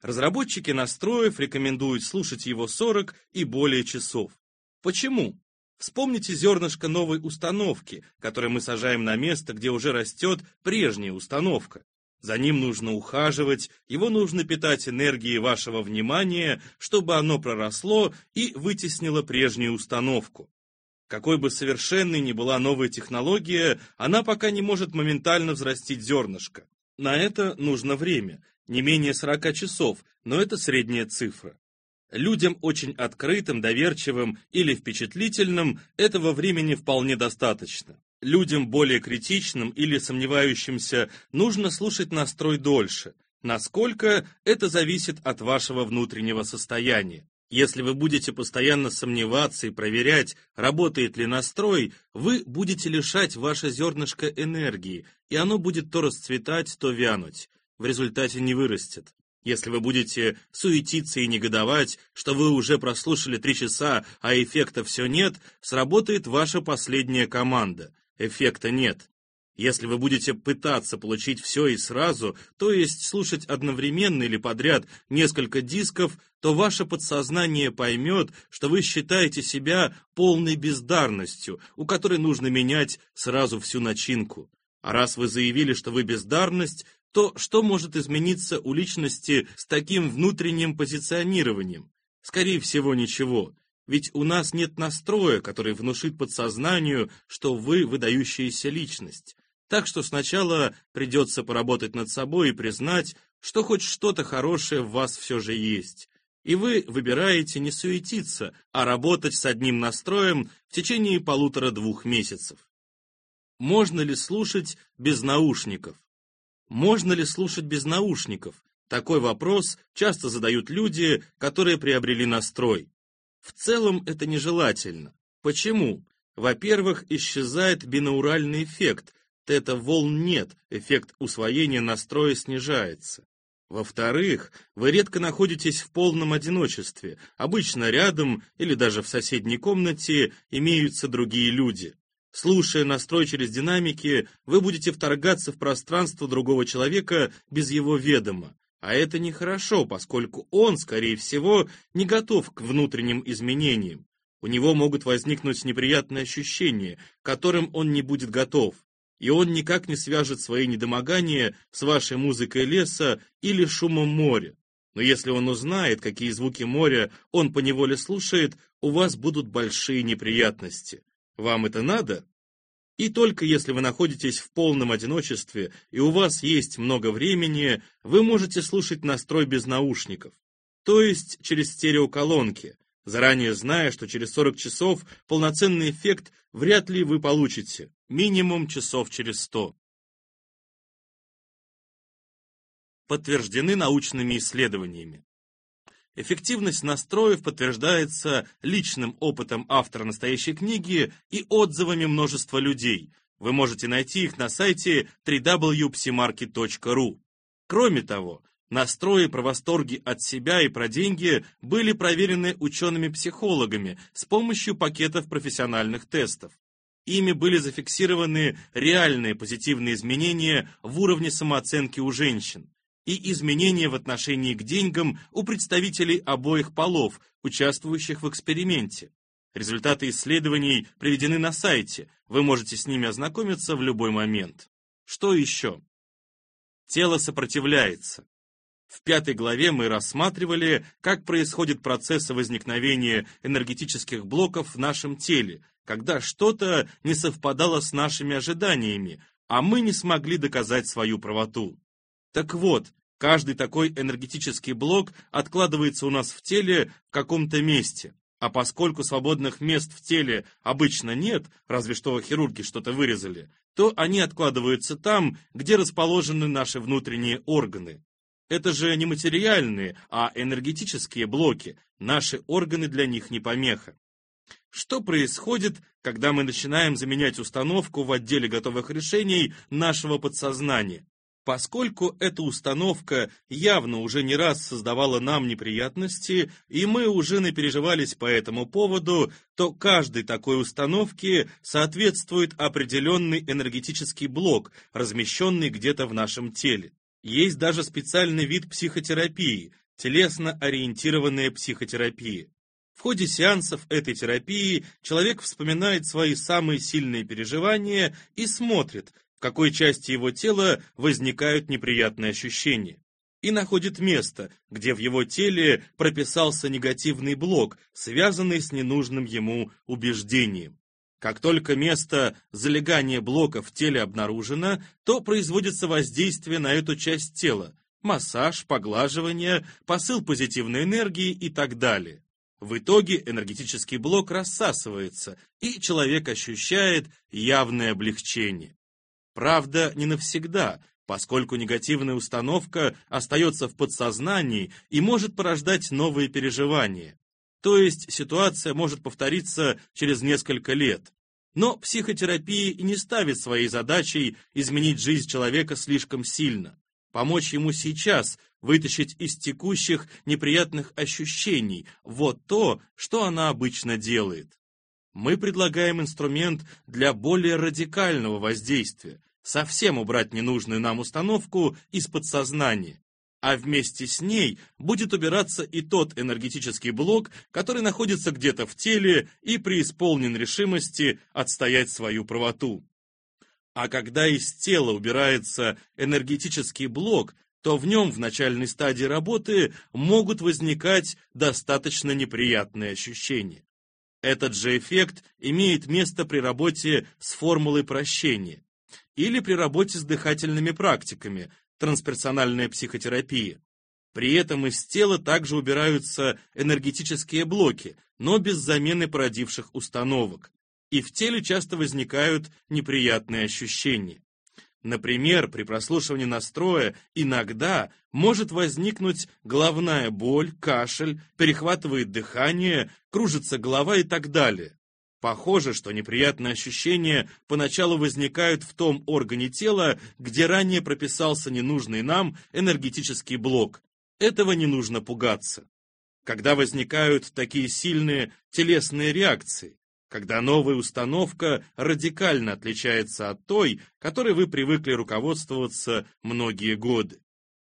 Разработчики настроев рекомендуют слушать его 40 и более часов. Почему? Вспомните зернышко новой установки, которое мы сажаем на место, где уже растет прежняя установка. За ним нужно ухаживать, его нужно питать энергией вашего внимания, чтобы оно проросло и вытеснило прежнюю установку. Какой бы совершенной ни была новая технология, она пока не может моментально взрастить зернышко. На это нужно время, не менее 40 часов, но это средняя цифра. Людям очень открытым, доверчивым или впечатлительным этого времени вполне достаточно. Людям более критичным или сомневающимся нужно слушать настрой дольше. Насколько это зависит от вашего внутреннего состояния. Если вы будете постоянно сомневаться и проверять, работает ли настрой, вы будете лишать ваше зернышко энергии, и оно будет то расцветать, то вянуть. В результате не вырастет. Если вы будете суетиться и негодовать, что вы уже прослушали три часа, а эффекта все нет, сработает ваша последняя команда. Эффекта нет. Если вы будете пытаться получить все и сразу, то есть слушать одновременно или подряд несколько дисков, то ваше подсознание поймет, что вы считаете себя полной бездарностью, у которой нужно менять сразу всю начинку. А раз вы заявили, что вы бездарность, то что может измениться у личности с таким внутренним позиционированием? Скорее всего, ничего. Ведь у нас нет настроя, который внушит подсознанию, что вы выдающаяся личность. Так что сначала придется поработать над собой и признать, что хоть что-то хорошее в вас все же есть. И вы выбираете не суетиться, а работать с одним настроем в течение полутора-двух месяцев. Можно ли слушать без наушников? Можно ли слушать без наушников? Такой вопрос часто задают люди, которые приобрели настрой. В целом это нежелательно. Почему? Во-первых, исчезает бинауральный эффект, тета-волн нет, эффект усвоения настроя снижается. Во-вторых, вы редко находитесь в полном одиночестве, обычно рядом или даже в соседней комнате имеются другие люди. Слушая настрой через динамики, вы будете вторгаться в пространство другого человека без его ведома. А это нехорошо, поскольку он, скорее всего, не готов к внутренним изменениям. У него могут возникнуть неприятные ощущения, к которым он не будет готов. И он никак не свяжет свои недомогания с вашей музыкой леса или шумом моря. Но если он узнает, какие звуки моря он поневоле слушает, у вас будут большие неприятности. Вам это надо? И только если вы находитесь в полном одиночестве и у вас есть много времени, вы можете слушать настрой без наушников, то есть через стереоколонки, заранее зная, что через 40 часов полноценный эффект вряд ли вы получите, минимум часов через 100. Подтверждены научными исследованиями. Эффективность настроев подтверждается личным опытом автора настоящей книги и отзывами множества людей. Вы можете найти их на сайте www.psimarket.ru. Кроме того, Настрои про восторги от себя и про деньги были проверены учеными-психологами с помощью пакетов профессиональных тестов. Ими были зафиксированы реальные позитивные изменения в уровне самооценки у женщин и изменения в отношении к деньгам у представителей обоих полов, участвующих в эксперименте. Результаты исследований приведены на сайте, вы можете с ними ознакомиться в любой момент. Что еще? Тело сопротивляется. В пятой главе мы рассматривали, как происходит процесс возникновения энергетических блоков в нашем теле, когда что-то не совпадало с нашими ожиданиями, а мы не смогли доказать свою правоту. Так вот, каждый такой энергетический блок откладывается у нас в теле в каком-то месте. А поскольку свободных мест в теле обычно нет, разве что хирурги что-то вырезали, то они откладываются там, где расположены наши внутренние органы. Это же не материальные, а энергетические блоки. Наши органы для них не помеха. Что происходит, когда мы начинаем заменять установку в отделе готовых решений нашего подсознания? Поскольку эта установка явно уже не раз создавала нам неприятности, и мы уже напереживались по этому поводу, то каждой такой установке соответствует определенный энергетический блок, размещенный где-то в нашем теле. Есть даже специальный вид психотерапии – телесно-ориентированная психотерапия. В ходе сеансов этой терапии человек вспоминает свои самые сильные переживания и смотрит, какой части его тела возникают неприятные ощущения. И находит место, где в его теле прописался негативный блок, связанный с ненужным ему убеждением. Как только место залегания блока в теле обнаружено, то производится воздействие на эту часть тела, массаж, поглаживание, посыл позитивной энергии и так далее. В итоге энергетический блок рассасывается, и человек ощущает явное облегчение. Правда, не навсегда, поскольку негативная установка остается в подсознании и может порождать новые переживания. То есть ситуация может повториться через несколько лет. Но психотерапия и не ставит своей задачей изменить жизнь человека слишком сильно. Помочь ему сейчас вытащить из текущих неприятных ощущений вот то, что она обычно делает. Мы предлагаем инструмент для более радикального воздействия, совсем убрать ненужную нам установку из подсознания, а вместе с ней будет убираться и тот энергетический блок, который находится где-то в теле и преисполнен решимости отстоять свою правоту. А когда из тела убирается энергетический блок, то в нем в начальной стадии работы могут возникать достаточно неприятные ощущения. Этот же эффект имеет место при работе с формулой прощения или при работе с дыхательными практиками, трансперсональная психотерапия. При этом из тела также убираются энергетические блоки, но без замены породивших установок. И в теле часто возникают неприятные ощущения. Например, при прослушивании настроя иногда может возникнуть головная боль, кашель, перехватывает дыхание, кружится голова и так далее. Похоже, что неприятные ощущения поначалу возникают в том органе тела, где ранее прописался ненужный нам энергетический блок. Этого не нужно пугаться. Когда возникают такие сильные телесные реакции, когда новая установка радикально отличается от той, которой вы привыкли руководствоваться многие годы.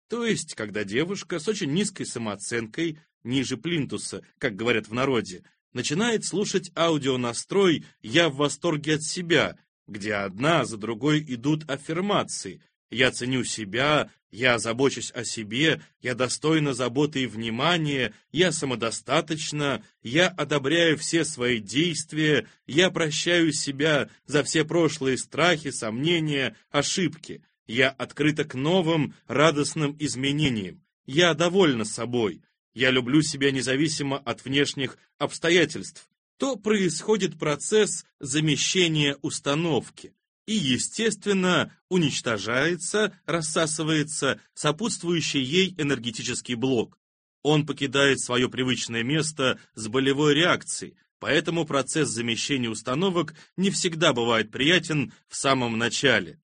То есть, когда девушка с очень низкой самооценкой, ниже плинтуса, как говорят в народе, начинает слушать аудионастрой «Я в восторге от себя», где одна за другой идут аффирмации «Я ценю себя», «Я забочусь о себе», «Я достойна заботы и внимания», «Я самодостаточна», «Я одобряю все свои действия», «Я прощаю себя за все прошлые страхи, сомнения, ошибки», «Я открыта к новым, радостным изменениям», «Я довольна собой», я люблю себя независимо от внешних обстоятельств, то происходит процесс замещения установки и, естественно, уничтожается, рассасывается сопутствующий ей энергетический блок. Он покидает свое привычное место с болевой реакцией, Поэтому процесс замещения установок не всегда бывает приятен в самом начале.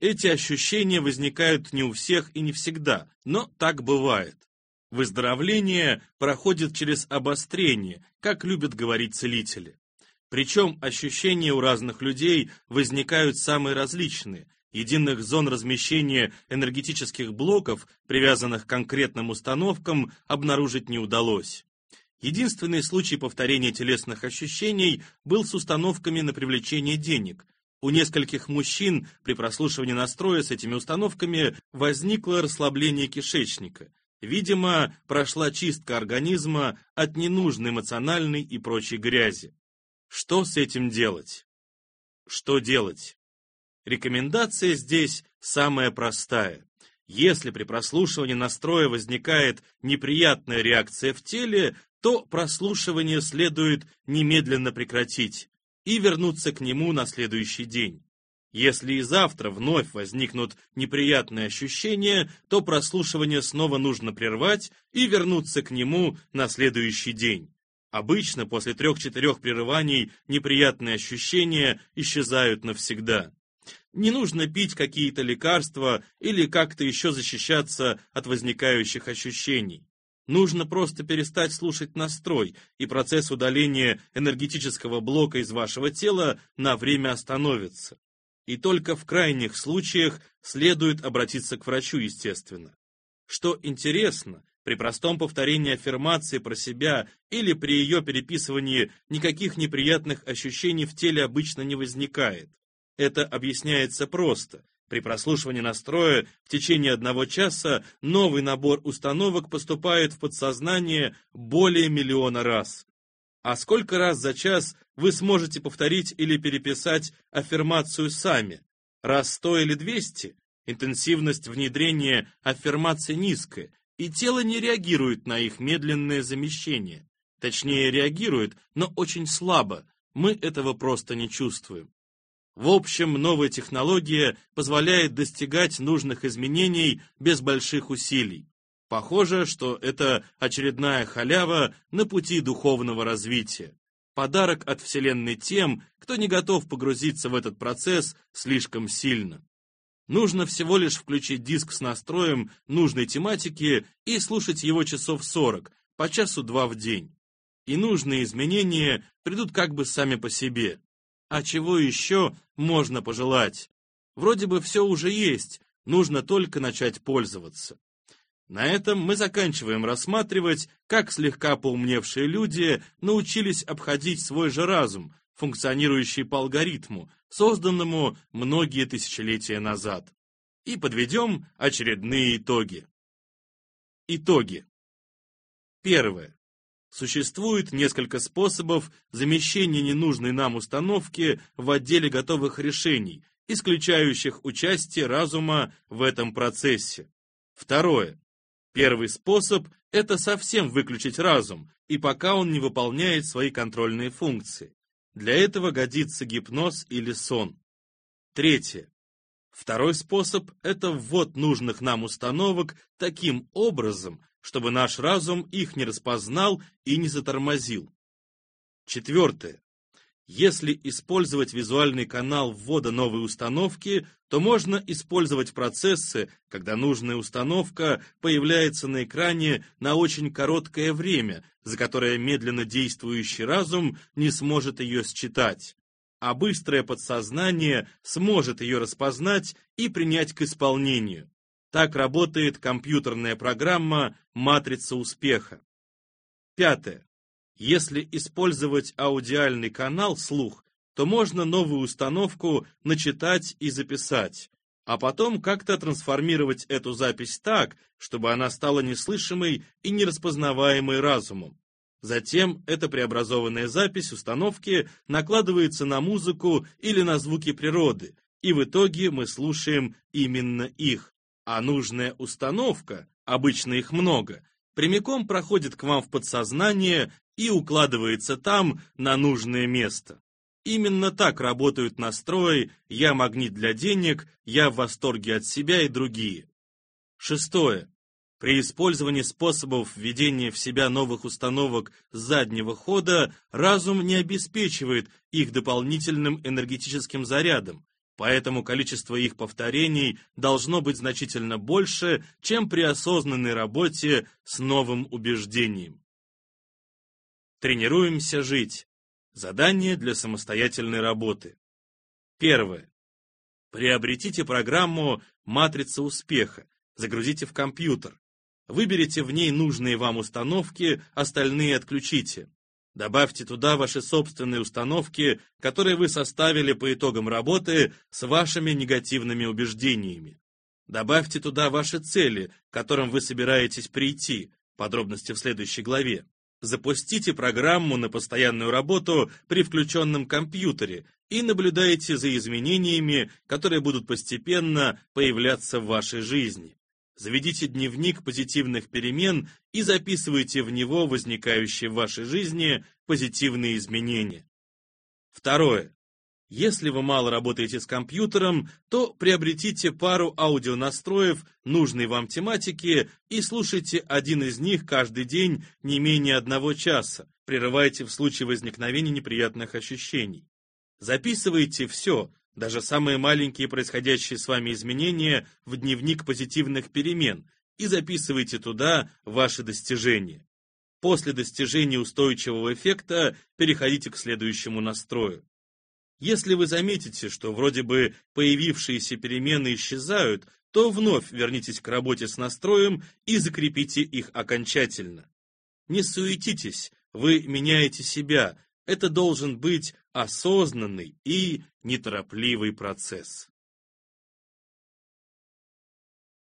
Эти ощущения возникают не у всех и не всегда, но так бывает. Выздоровление проходит через обострение, как любят говорить целители. Причем ощущения у разных людей возникают самые различные. Единых зон размещения энергетических блоков, привязанных к конкретным установкам, обнаружить не удалось. Единственный случай повторения телесных ощущений был с установками на привлечение денег. У нескольких мужчин при прослушивании настроя с этими установками возникло расслабление кишечника. Видимо, прошла чистка организма от ненужной эмоциональной и прочей грязи. Что с этим делать? Что делать? Рекомендация здесь самая простая. Если при прослушивании настроя возникает неприятная реакция в теле, то прослушивание следует немедленно прекратить и вернуться к нему на следующий день. Если и завтра вновь возникнут неприятные ощущения, то прослушивание снова нужно прервать и вернуться к нему на следующий день. Обычно после трех-четырех прерываний неприятные ощущения исчезают навсегда. Не нужно пить какие-то лекарства или как-то еще защищаться от возникающих ощущений. Нужно просто перестать слушать настрой, и процесс удаления энергетического блока из вашего тела на время остановится. И только в крайних случаях следует обратиться к врачу, естественно. Что интересно, при простом повторении аффирмации про себя или при ее переписывании никаких неприятных ощущений в теле обычно не возникает. Это объясняется просто. При прослушивании настроя в течение одного часа новый набор установок поступает в подсознание более миллиона раз. А сколько раз за час вы сможете повторить или переписать аффирмацию сами? Раз сто или двести? Интенсивность внедрения аффирмации низкая, и тело не реагирует на их медленное замещение. Точнее, реагирует, но очень слабо. Мы этого просто не чувствуем. В общем, новая технология позволяет достигать нужных изменений без больших усилий. Похоже, что это очередная халява на пути духовного развития. Подарок от Вселенной тем, кто не готов погрузиться в этот процесс слишком сильно. Нужно всего лишь включить диск с настроем нужной тематики и слушать его часов 40, по часу два в день. И нужные изменения придут как бы сами по себе. А чего еще можно пожелать? Вроде бы все уже есть, нужно только начать пользоваться. На этом мы заканчиваем рассматривать, как слегка поумневшие люди научились обходить свой же разум, функционирующий по алгоритму, созданному многие тысячелетия назад. И подведем очередные итоги. Итоги. Первое. Существует несколько способов замещения ненужной нам установки в отделе готовых решений, исключающих участие разума в этом процессе. Второе. Первый способ – это совсем выключить разум, и пока он не выполняет свои контрольные функции. Для этого годится гипноз или сон. Третье. Второй способ – это ввод нужных нам установок таким образом, чтобы наш разум их не распознал и не затормозил. Четвертое. Если использовать визуальный канал ввода новой установки, то можно использовать процессы, когда нужная установка появляется на экране на очень короткое время, за которое медленно действующий разум не сможет ее считать. А быстрое подсознание сможет ее распознать и принять к исполнению. Так работает компьютерная программа «Матрица успеха». Пятое. Если использовать аудиальный канал слух, то можно новую установку начитать и записать, а потом как-то трансформировать эту запись так, чтобы она стала неслышимой и нераспознаваемой разумом. Затем эта преобразованная запись установки накладывается на музыку или на звуки природы, и в итоге мы слушаем именно их а нужная установка, обычно их много, прямиком проходит к вам в подсознание и укладывается там на нужное место. Именно так работают настрои «Я магнит для денег», «Я в восторге от себя» и другие. Шестое. При использовании способов введения в себя новых установок заднего хода разум не обеспечивает их дополнительным энергетическим зарядом, поэтому количество их повторений должно быть значительно больше, чем при осознанной работе с новым убеждением. Тренируемся жить. Задание для самостоятельной работы. Первое. Приобретите программу «Матрица успеха», загрузите в компьютер. Выберите в ней нужные вам установки, остальные отключите. Добавьте туда ваши собственные установки, которые вы составили по итогам работы с вашими негативными убеждениями. Добавьте туда ваши цели, к которым вы собираетесь прийти, подробности в следующей главе. Запустите программу на постоянную работу при включенном компьютере и наблюдайте за изменениями, которые будут постепенно появляться в вашей жизни. Заведите дневник позитивных перемен и записывайте в него возникающие в вашей жизни позитивные изменения. Второе. Если вы мало работаете с компьютером, то приобретите пару аудионастроев нужной вам тематики и слушайте один из них каждый день не менее одного часа. Прерывайте в случае возникновения неприятных ощущений. Записывайте все, даже самые маленькие происходящие с вами изменения в дневник позитивных перемен и записывайте туда ваши достижения. После достижения устойчивого эффекта переходите к следующему настрою. Если вы заметите, что вроде бы появившиеся перемены исчезают, то вновь вернитесь к работе с настроем и закрепите их окончательно. Не суетитесь, вы меняете себя, это должен быть осознанный и неторопливый процесс.